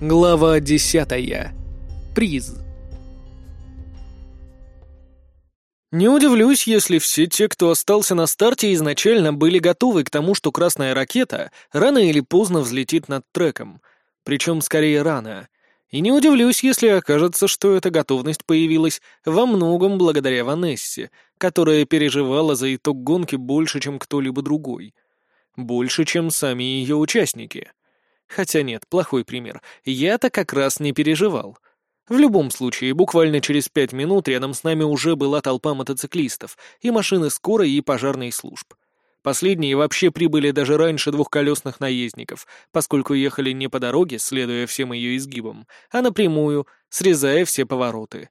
Глава десятая. Приз. Не удивлюсь, если все те, кто остался на старте, изначально были готовы к тому, что красная ракета рано или поздно взлетит над треком. Причем скорее рано. И не удивлюсь, если окажется, что эта готовность появилась во многом благодаря Ванессе, которая переживала за итог гонки больше, чем кто-либо другой. Больше, чем сами ее участники. Хотя нет, плохой пример. Я-то как раз не переживал. В любом случае, буквально через пять минут рядом с нами уже была толпа мотоциклистов и машины скорой и пожарной служб. Последние вообще прибыли даже раньше двухколесных наездников, поскольку ехали не по дороге, следуя всем ее изгибам, а напрямую, срезая все повороты.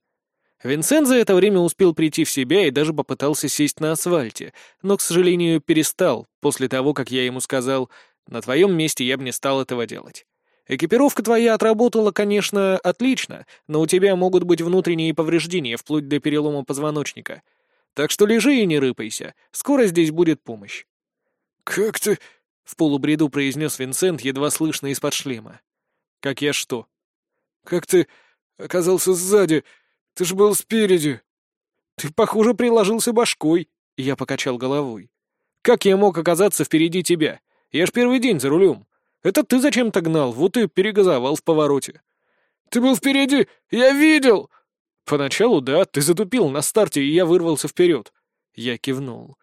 Винсент за это время успел прийти в себя и даже попытался сесть на асфальте, но, к сожалению, перестал после того, как я ему сказал на твоем месте я бы не стал этого делать. Экипировка твоя отработала, конечно, отлично, но у тебя могут быть внутренние повреждения, вплоть до перелома позвоночника. Так что лежи и не рыпайся. Скоро здесь будет помощь». «Как ты...» — в полубреду произнес Винсент, едва слышно из-под шлема. «Как я что?» «Как ты оказался сзади? Ты ж был спереди». «Ты, похоже, приложился башкой», — я покачал головой. «Как я мог оказаться впереди тебя? Я ж первый день за рулем. Это ты зачем-то гнал, вот и перегазовал в повороте». «Ты был впереди! Я видел!» «Поначалу, да, ты затупил на старте, и я вырвался вперед». Я кивнул.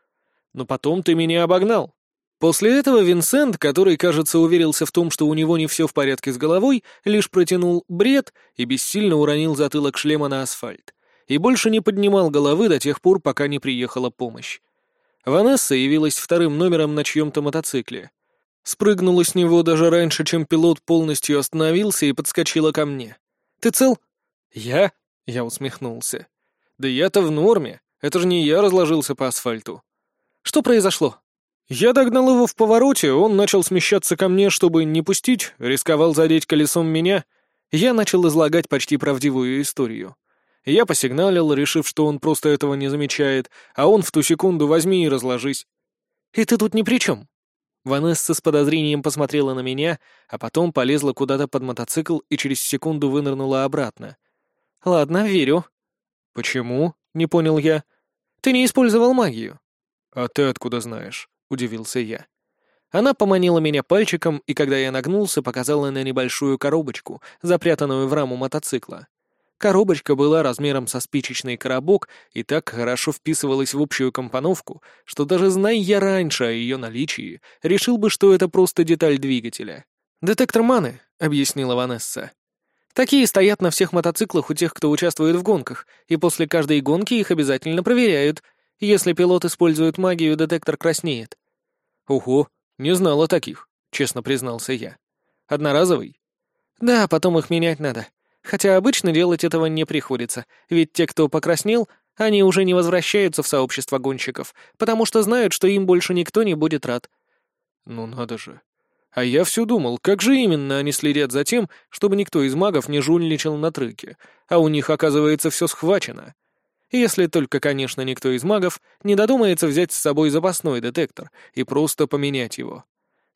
«Но потом ты меня обогнал». После этого Винсент, который, кажется, уверился в том, что у него не все в порядке с головой, лишь протянул бред и бессильно уронил затылок шлема на асфальт. И больше не поднимал головы до тех пор, пока не приехала помощь. Ванесса явилась вторым номером на чьем-то мотоцикле. Спрыгнула с него даже раньше, чем пилот полностью остановился и подскочила ко мне. «Ты цел?» «Я?» — я усмехнулся. «Да я-то в норме. Это же не я разложился по асфальту». «Что произошло?» Я догнал его в повороте, он начал смещаться ко мне, чтобы не пустить, рисковал задеть колесом меня. Я начал излагать почти правдивую историю. Я посигналил, решив, что он просто этого не замечает, а он в ту секунду возьми и разложись. «И ты тут ни при чем?» Ванесса с подозрением посмотрела на меня, а потом полезла куда-то под мотоцикл и через секунду вынырнула обратно. «Ладно, верю». «Почему?» — не понял я. «Ты не использовал магию». «А ты откуда знаешь?» — удивился я. Она поманила меня пальчиком, и когда я нагнулся, показала на небольшую коробочку, запрятанную в раму мотоцикла. Коробочка была размером со спичечный коробок и так хорошо вписывалась в общую компоновку, что даже зная я раньше о ее наличии, решил бы, что это просто деталь двигателя. «Детектор маны», — объяснила Ванесса. «Такие стоят на всех мотоциклах у тех, кто участвует в гонках, и после каждой гонки их обязательно проверяют. Если пилот использует магию, детектор краснеет». «Ого, не знал о таких», — честно признался я. «Одноразовый?» «Да, потом их менять надо. Хотя обычно делать этого не приходится, ведь те, кто покраснел, они уже не возвращаются в сообщество гонщиков, потому что знают, что им больше никто не будет рад. Ну надо же. А я все думал, как же именно они следят за тем, чтобы никто из магов не жульничал на трыке, а у них, оказывается, все схвачено. Если только, конечно, никто из магов не додумается взять с собой запасной детектор и просто поменять его.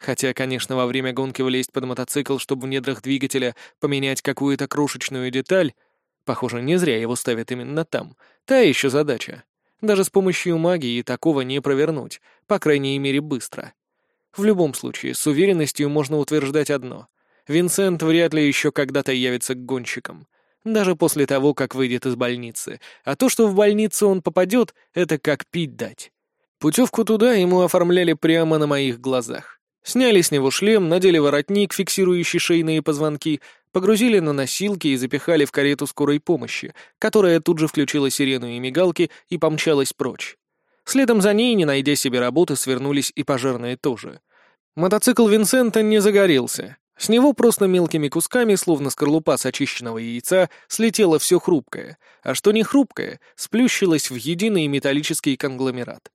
Хотя, конечно, во время гонки влезть под мотоцикл, чтобы в недрах двигателя поменять какую-то крошечную деталь, похоже, не зря его ставят именно там. Та еще задача. Даже с помощью магии такого не провернуть, по крайней мере, быстро. В любом случае, с уверенностью можно утверждать одно. Винсент вряд ли еще когда-то явится к гонщикам. Даже после того, как выйдет из больницы. А то, что в больницу он попадет, это как пить дать. Путевку туда ему оформляли прямо на моих глазах. Сняли с него шлем, надели воротник, фиксирующий шейные позвонки, погрузили на носилки и запихали в карету скорой помощи, которая тут же включила сирену и мигалки и помчалась прочь. Следом за ней, не найдя себе работы, свернулись и пожарные тоже. Мотоцикл Винсента не загорелся. С него просто мелкими кусками, словно скорлупа с очищенного яйца, слетело все хрупкое, а что не хрупкое, сплющилось в единый металлический конгломерат.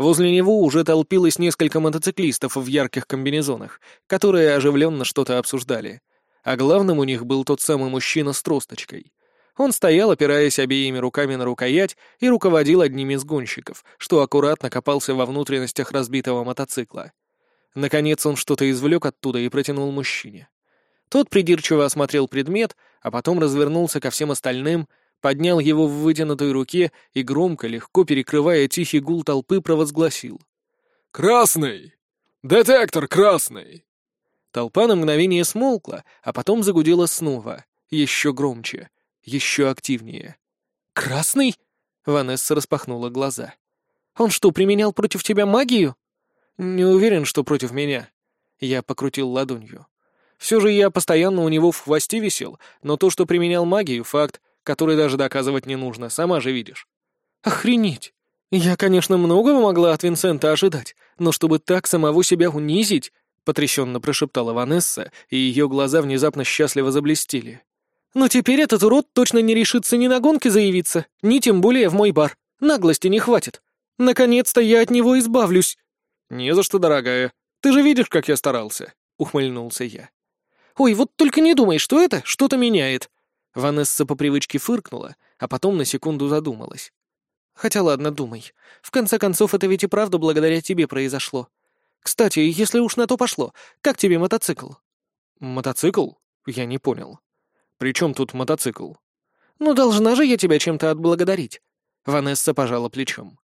Возле него уже толпилось несколько мотоциклистов в ярких комбинезонах, которые оживленно что-то обсуждали. А главным у них был тот самый мужчина с тросточкой. Он стоял, опираясь обеими руками на рукоять, и руководил одним из гонщиков, что аккуратно копался во внутренностях разбитого мотоцикла. Наконец он что-то извлек оттуда и протянул мужчине. Тот придирчиво осмотрел предмет, а потом развернулся ко всем остальным, поднял его в вытянутой руке и громко, легко перекрывая тихий гул толпы, провозгласил. «Красный! Детектор красный!» Толпа на мгновение смолкла, а потом загудела снова, еще громче, еще активнее. «Красный?» — Ванесса распахнула глаза. «Он что, применял против тебя магию?» «Не уверен, что против меня». Я покрутил ладонью. Все же я постоянно у него в хвосте висел, но то, что применял магию, факт, который даже доказывать не нужно, сама же видишь. Охренеть! Я, конечно, многого могла от Винсента ожидать, но чтобы так самого себя унизить, потрясенно прошептала Ванесса, и ее глаза внезапно счастливо заблестели. Но теперь этот урод точно не решится ни на гонке заявиться, ни тем более в мой бар. Наглости не хватит. Наконец-то я от него избавлюсь. Не за что, дорогая. Ты же видишь, как я старался, ухмыльнулся я. «Ой, вот только не думай, что это что-то меняет!» Ванесса по привычке фыркнула, а потом на секунду задумалась. «Хотя ладно, думай. В конце концов, это ведь и правда благодаря тебе произошло. Кстати, если уж на то пошло, как тебе мотоцикл?» «Мотоцикл? Я не понял. При чем тут мотоцикл?» «Ну, должна же я тебя чем-то отблагодарить». Ванесса пожала плечом.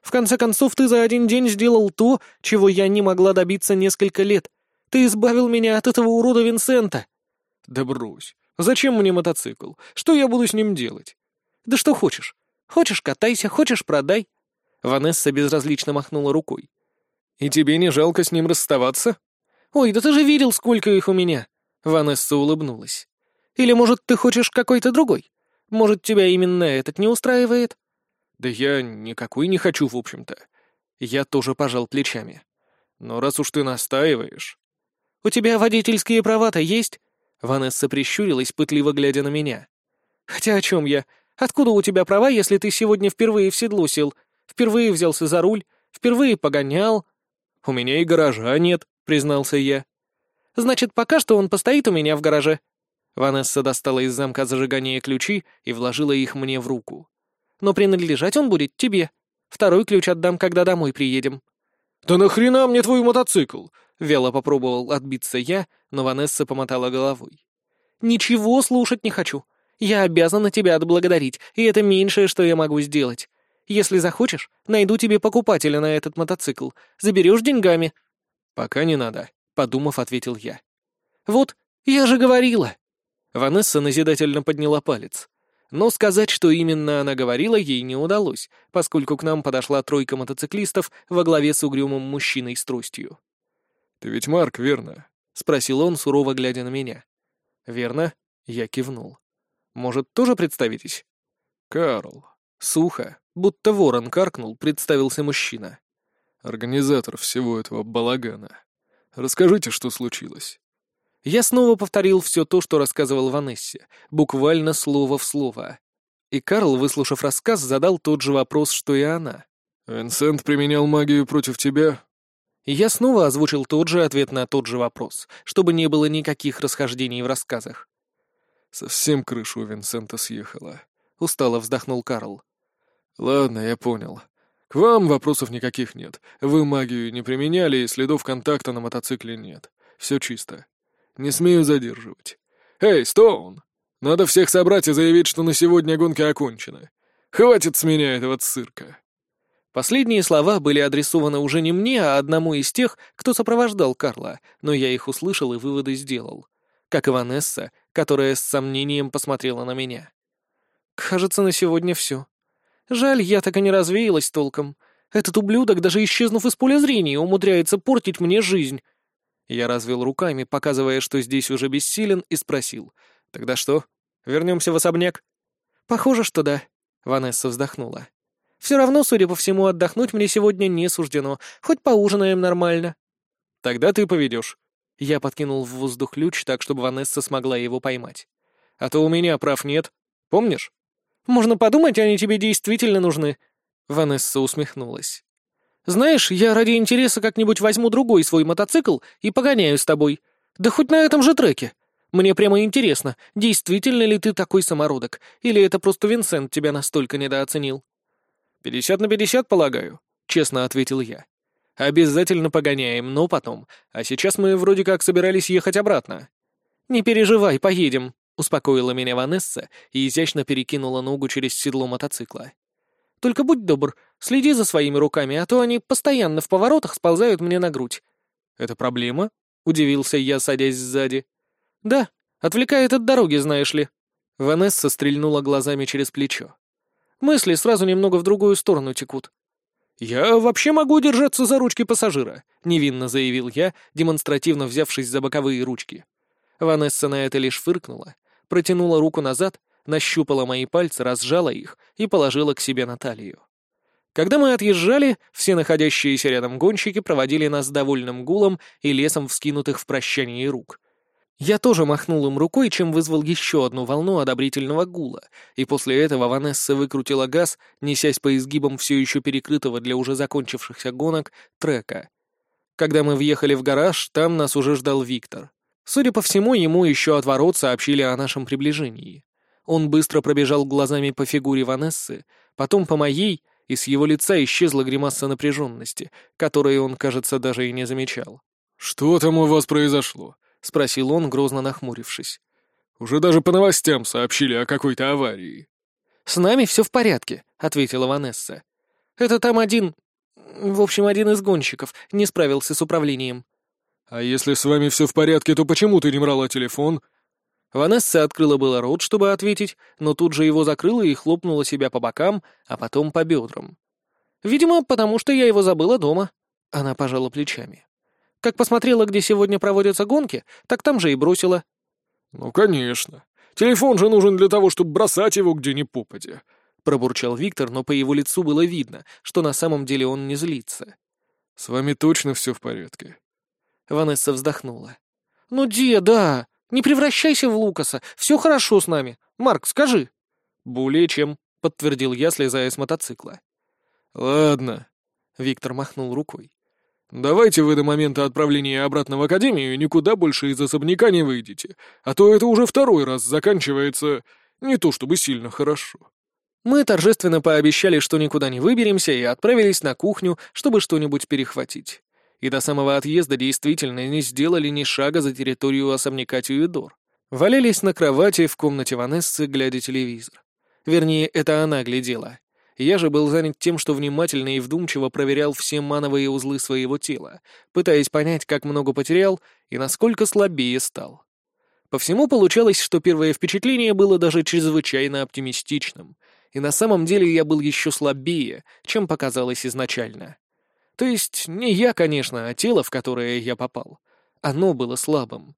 «В конце концов, ты за один день сделал то, чего я не могла добиться несколько лет, ты избавил меня от этого урода Винсента!» «Да брось. Зачем мне мотоцикл? Что я буду с ним делать?» «Да что хочешь. Хочешь — катайся, хочешь — продай». Ванесса безразлично махнула рукой. «И тебе не жалко с ним расставаться?» «Ой, да ты же видел, сколько их у меня!» Ванесса улыбнулась. «Или, может, ты хочешь какой-то другой? Может, тебя именно этот не устраивает?» «Да я никакой не хочу, в общем-то». Я тоже пожал плечами. «Но раз уж ты настаиваешь...» «У тебя водительские права-то есть?» Ванесса прищурилась, пытливо глядя на меня. «Хотя о чем я? Откуда у тебя права, если ты сегодня впервые в седло сел, впервые взялся за руль, впервые погонял?» «У меня и гаража нет», — признался я. «Значит, пока что он постоит у меня в гараже». Ванесса достала из замка зажигания ключи и вложила их мне в руку. «Но принадлежать он будет тебе. Второй ключ отдам, когда домой приедем». «Да нахрена мне твой мотоцикл? Вяло попробовал отбиться я, но Ванесса помотала головой. «Ничего слушать не хочу. Я обязана тебя отблагодарить, и это меньшее, что я могу сделать. Если захочешь, найду тебе покупателя на этот мотоцикл. Заберешь деньгами». «Пока не надо», — подумав, ответил я. «Вот, я же говорила». Ванесса назидательно подняла палец. Но сказать, что именно она говорила, ей не удалось, поскольку к нам подошла тройка мотоциклистов во главе с угрюмым мужчиной с тростью. «Ты ведь Марк, верно?» — спросил он, сурово глядя на меня. «Верно?» — я кивнул. «Может, тоже представитесь?» «Карл». Сухо, будто ворон каркнул, представился мужчина. «Организатор всего этого балагана. Расскажите, что случилось». Я снова повторил все то, что рассказывал Ванессе, буквально слово в слово. И Карл, выслушав рассказ, задал тот же вопрос, что и она. «Винсент применял магию против тебя?» И я снова озвучил тот же ответ на тот же вопрос, чтобы не было никаких расхождений в рассказах. «Совсем крыша у Винсента съехала», — устало вздохнул Карл. «Ладно, я понял. К вам вопросов никаких нет. Вы магию не применяли, и следов контакта на мотоцикле нет. Все чисто. Не смею задерживать. Эй, Стоун! Надо всех собрать и заявить, что на сегодня гонки окончены. Хватит с меня этого цирка». Последние слова были адресованы уже не мне, а одному из тех, кто сопровождал Карла, но я их услышал и выводы сделал. Как и Ванесса, которая с сомнением посмотрела на меня. «Кажется, на сегодня все. Жаль, я так и не развеялась толком. Этот ублюдок, даже исчезнув из поля зрения, умудряется портить мне жизнь». Я развел руками, показывая, что здесь уже бессилен, и спросил. «Тогда что, вернемся в особняк?» «Похоже, что да», — Ванесса вздохнула. Все равно, судя по всему, отдохнуть мне сегодня не суждено, хоть поужинаем нормально». «Тогда ты поведешь». Я подкинул в воздух ключ так, чтобы Ванесса смогла его поймать. «А то у меня прав нет. Помнишь?» «Можно подумать, они тебе действительно нужны». Ванесса усмехнулась. «Знаешь, я ради интереса как-нибудь возьму другой свой мотоцикл и погоняю с тобой. Да хоть на этом же треке. Мне прямо интересно, действительно ли ты такой самородок, или это просто Винсент тебя настолько недооценил?» «Пятьдесят на пятьдесят, полагаю», — честно ответил я. «Обязательно погоняем, но потом. А сейчас мы вроде как собирались ехать обратно». «Не переживай, поедем», — успокоила меня Ванесса и изящно перекинула ногу через седло мотоцикла. «Только будь добр, следи за своими руками, а то они постоянно в поворотах сползают мне на грудь». «Это проблема?» — удивился я, садясь сзади. «Да, отвлекает от дороги, знаешь ли». Ванесса стрельнула глазами через плечо. «Мысли сразу немного в другую сторону текут». «Я вообще могу держаться за ручки пассажира», — невинно заявил я, демонстративно взявшись за боковые ручки. Ванесса на это лишь фыркнула, протянула руку назад, нащупала мои пальцы, разжала их и положила к себе на талию. Когда мы отъезжали, все находящиеся рядом гонщики проводили нас довольным гулом и лесом вскинутых в прощании рук. Я тоже махнул им рукой, чем вызвал еще одну волну одобрительного гула, и после этого Ванесса выкрутила газ, несясь по изгибам все еще перекрытого для уже закончившихся гонок трека. Когда мы въехали в гараж, там нас уже ждал Виктор. Судя по всему, ему еще от ворот сообщили о нашем приближении. Он быстро пробежал глазами по фигуре Ванессы, потом по моей, и с его лица исчезла гримаса напряженности, которой он, кажется, даже и не замечал. «Что там у вас произошло?» — спросил он, грозно нахмурившись. «Уже даже по новостям сообщили о какой-то аварии». «С нами все в порядке», — ответила Ванесса. «Это там один... В общем, один из гонщиков не справился с управлением. «А если с вами все в порядке, то почему ты не брала телефон?» Ванесса открыла было рот, чтобы ответить, но тут же его закрыла и хлопнула себя по бокам, а потом по бедрам. «Видимо, потому что я его забыла дома». Она пожала плечами. «Как посмотрела, где сегодня проводятся гонки, так там же и бросила». «Ну, конечно. Телефон же нужен для того, чтобы бросать его где ни попадя», — пробурчал Виктор, но по его лицу было видно, что на самом деле он не злится. «С вами точно все в порядке?» Ванесса вздохнула. «Ну, Ди, да. Не превращайся в Лукаса. Все хорошо с нами. Марк, скажи». «Более чем», — подтвердил я, слезая с мотоцикла. «Ладно», — Виктор махнул рукой. «Давайте вы до момента отправления обратно в Академию никуда больше из особняка не выйдете, а то это уже второй раз заканчивается не то чтобы сильно хорошо». Мы торжественно пообещали, что никуда не выберемся, и отправились на кухню, чтобы что-нибудь перехватить и до самого отъезда действительно не сделали ни шага за территорию особняка Тюидор. Валялись на кровати в комнате Ванессы, глядя телевизор. Вернее, это она глядела. Я же был занят тем, что внимательно и вдумчиво проверял все мановые узлы своего тела, пытаясь понять, как много потерял и насколько слабее стал. По всему получалось, что первое впечатление было даже чрезвычайно оптимистичным, и на самом деле я был еще слабее, чем показалось изначально. То есть не я, конечно, а тело, в которое я попал. Оно было слабым.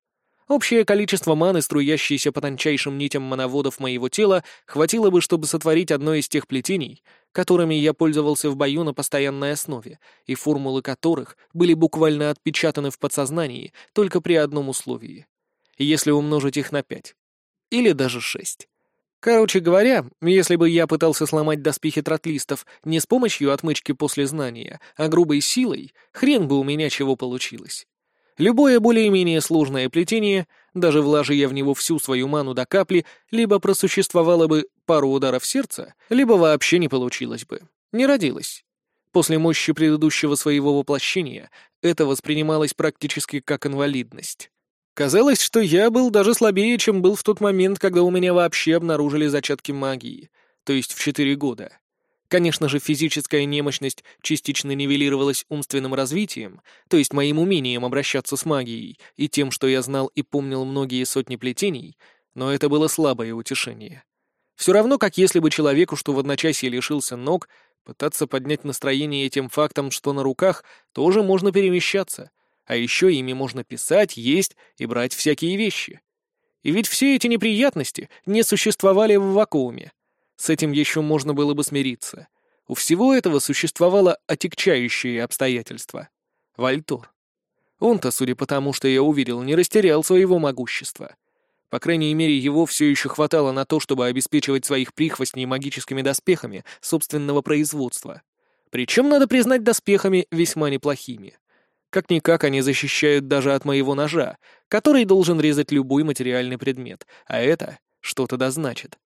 Общее количество маны, струящейся по тончайшим нитям мановодов моего тела, хватило бы, чтобы сотворить одно из тех плетений, которыми я пользовался в бою на постоянной основе, и формулы которых были буквально отпечатаны в подсознании только при одном условии. Если умножить их на пять. Или даже шесть. Короче говоря, если бы я пытался сломать доспехи тротлистов не с помощью отмычки после знания, а грубой силой, хрен бы у меня чего получилось. Любое более-менее сложное плетение, даже вложи я в него всю свою ману до капли, либо просуществовало бы пару ударов сердца, либо вообще не получилось бы. Не родилось. После мощи предыдущего своего воплощения это воспринималось практически как инвалидность. Казалось, что я был даже слабее, чем был в тот момент, когда у меня вообще обнаружили зачатки магии, то есть в четыре года. Конечно же, физическая немощность частично нивелировалась умственным развитием, то есть моим умением обращаться с магией и тем, что я знал и помнил многие сотни плетений, но это было слабое утешение. Все равно, как если бы человеку, что в одночасье лишился ног, пытаться поднять настроение тем фактом, что на руках тоже можно перемещаться, а еще ими можно писать, есть и брать всякие вещи. И ведь все эти неприятности не существовали в вакууме. С этим еще можно было бы смириться. У всего этого существовало отягчающее обстоятельство. Вальтор. Он-то, судя по тому, что я увидел, не растерял своего могущества. По крайней мере, его все еще хватало на то, чтобы обеспечивать своих прихвостней магическими доспехами собственного производства. Причем, надо признать, доспехами весьма неплохими. Как-никак они защищают даже от моего ножа, который должен резать любой материальный предмет, а это что-то да значит.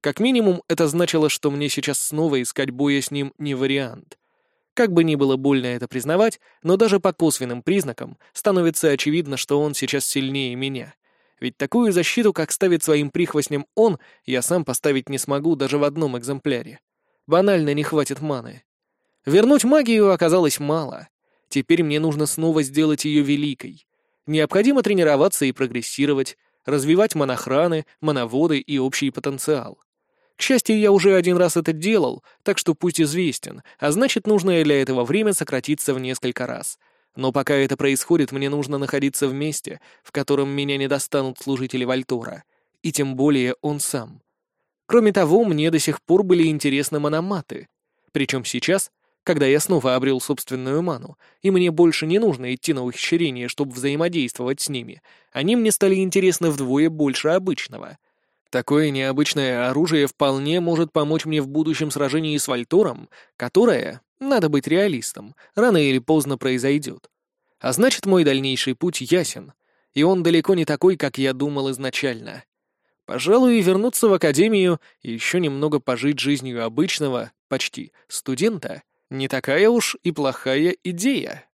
Как минимум, это значило, что мне сейчас снова искать боя с ним не вариант. Как бы ни было больно это признавать, но даже по косвенным признакам становится очевидно, что он сейчас сильнее меня. Ведь такую защиту, как ставит своим прихвостням он, я сам поставить не смогу даже в одном экземпляре. Банально не хватит маны. Вернуть магию оказалось мало. Теперь мне нужно снова сделать ее великой. Необходимо тренироваться и прогрессировать, развивать монохраны, моноводы и общий потенциал. К счастью, я уже один раз это делал, так что путь известен, а значит, нужное для этого время сократиться в несколько раз. Но пока это происходит, мне нужно находиться в месте, в котором меня не достанут служители Вальтора, и тем более он сам. Кроме того, мне до сих пор были интересны мономаты. Причем сейчас когда я снова обрел собственную ману, и мне больше не нужно идти на ухищрение, чтобы взаимодействовать с ними, они мне стали интересны вдвое больше обычного. Такое необычное оружие вполне может помочь мне в будущем сражении с Вальтором, которое, надо быть реалистом, рано или поздно произойдет. А значит, мой дальнейший путь ясен, и он далеко не такой, как я думал изначально. Пожалуй, вернуться в академию и еще немного пожить жизнью обычного, почти, студента — не такая уж и плохая идея.